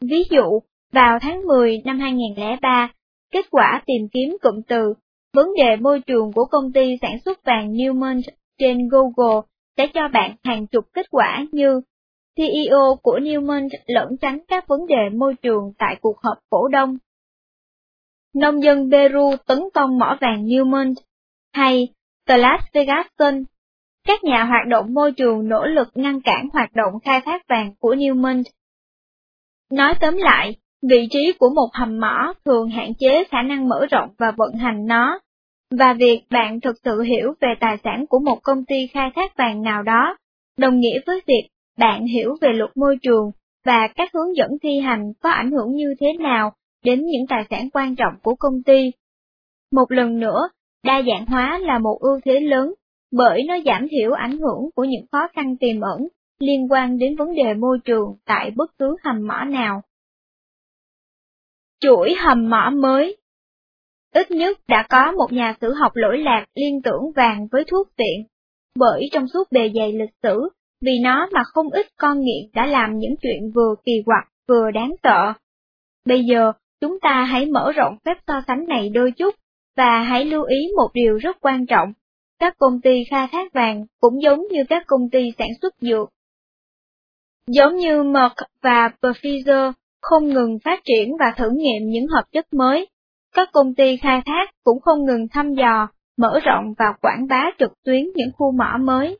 Ví dụ, vào tháng 10 năm 2003, kết quả tìm kiếm cụm từ vấn đề môi trường của công ty sản xuất vàng Newmont trên Google sẽ cho bạn hàng chục kết quả như CEO của Newmont lẩn tránh các vấn đề môi trường tại cuộc họp cổ đông. Nông dân Peru tấn công mỏ vàng Newmont, hay The Las Vegas Sun. Các nhà hoạt động môi trường nỗ lực ngăn cản hoạt động khai thác vàng của Newmont. Nói tóm lại, Vị trí của một hầm mỏ thường hạn chế khả năng mở rộng và vận hành nó, và việc bạn thực sự hiểu về tài sản của một công ty khai thác vàng nào đó, đồng nghĩa với việc bạn hiểu về luật môi trường và các hướng dẫn thi hành có ảnh hưởng như thế nào đến những tài sản quan trọng của công ty. Một lần nữa, đa dạng hóa là một ưu thế lớn, bởi nó giảm thiểu ảnh hưởng của những khó khăn tiềm ẩn liên quan đến vấn đề môi trường tại bất cứ hầm mỏ nào chuỗi hầm mỏ mới. Ít nhất đã có một nhà sử học lỗi lạc liên tưởng vàng với thuốc viện, bởi trong suốt bề dày lịch sử, vì nó mà không ít con nghiện đã làm những chuyện vừa kỳ quặc vừa đáng sợ. Bây giờ, chúng ta hãy mở rộng phép so sánh này đôi chút, và hãy lưu ý một điều rất quan trọng. Các công ty khai thác vàng cũng giống như các công ty sản xuất dược. Giống như Merck và Pfizer, không ngừng phát triển và thử nghiệm những hợp chất mới. Các công ty khai thác cũng không ngừng thăm dò, mở rộng và quảng bá trực tuyến những khu mỏ mới.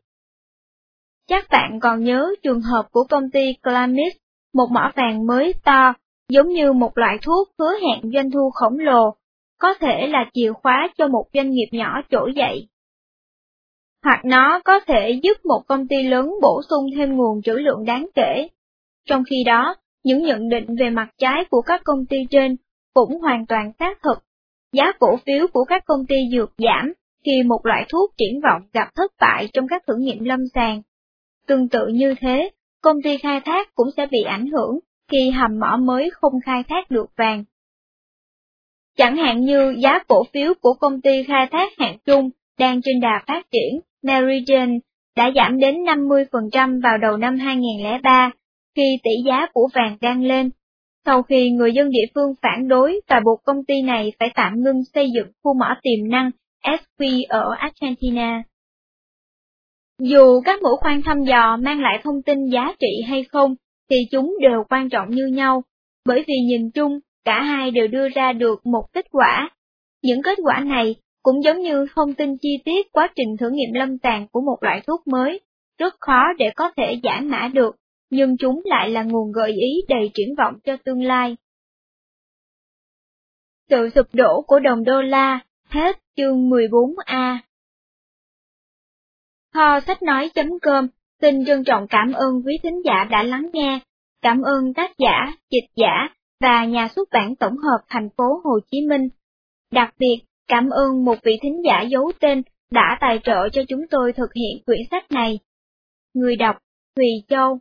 Chắc bạn còn nhớ trường hợp của công ty Glamis, một mỏ vàng mới to, giống như một loại thuốc hứa hẹn doanh thu khổng lồ, có thể là chìa khóa cho một doanh nghiệp nhỏ trỗi dậy. Hoặc nó có thể giúp một công ty lớn bổ sung thêm nguồn trữ lượng đáng kể. Trong khi đó, những nhận định về mặt trái của các công ty trên cũng hoàn toàn xác thực. Giá cổ phiếu của các công ty dược giảm khi một loại thuốc triển vọng gặp thất bại trong các thử nghiệm lâm sàng. Tương tự như thế, công ty khai thác cũng sẽ bị ảnh hưởng khi hầm mỏ mới không khai thác được vàng. Chẳng hạn như giá cổ phiếu của công ty khai thác hạng trung đang trên đà phát triển, Meridian, đã giảm đến 50% vào đầu năm 2003 khi tỷ giá của vàng đang lên. sau khi người dân địa phương phản đối và buộc công ty này phải tạm ngưng xây dựng khu mỏ tiềm năng SQ ở Argentina. Dù các mũi khoan thăm dò mang lại thông tin giá trị hay không, thì chúng đều quan trọng như nhau, bởi vì nhìn chung, cả hai đều đưa ra được một kết quả. Những kết quả này cũng giống như thông tin chi tiết quá trình thử nghiệm lâm sàng của một loại thuốc mới, rất khó để có thể giải mã được, nhưng chúng lại là nguồn gợi ý đầy triển vọng cho tương lai. Sự sụp đổ của đồng đô la, hết chương 14A. Kho sách nói.com xin trân trọng cảm ơn quý thính giả đã lắng nghe, cảm ơn tác giả, dịch giả và nhà xuất bản tổng hợp thành phố Hồ Chí Minh. Đặc biệt, cảm ơn một vị thính giả giấu tên đã tài trợ cho chúng tôi thực hiện quyển sách này. Người đọc, Thùy Châu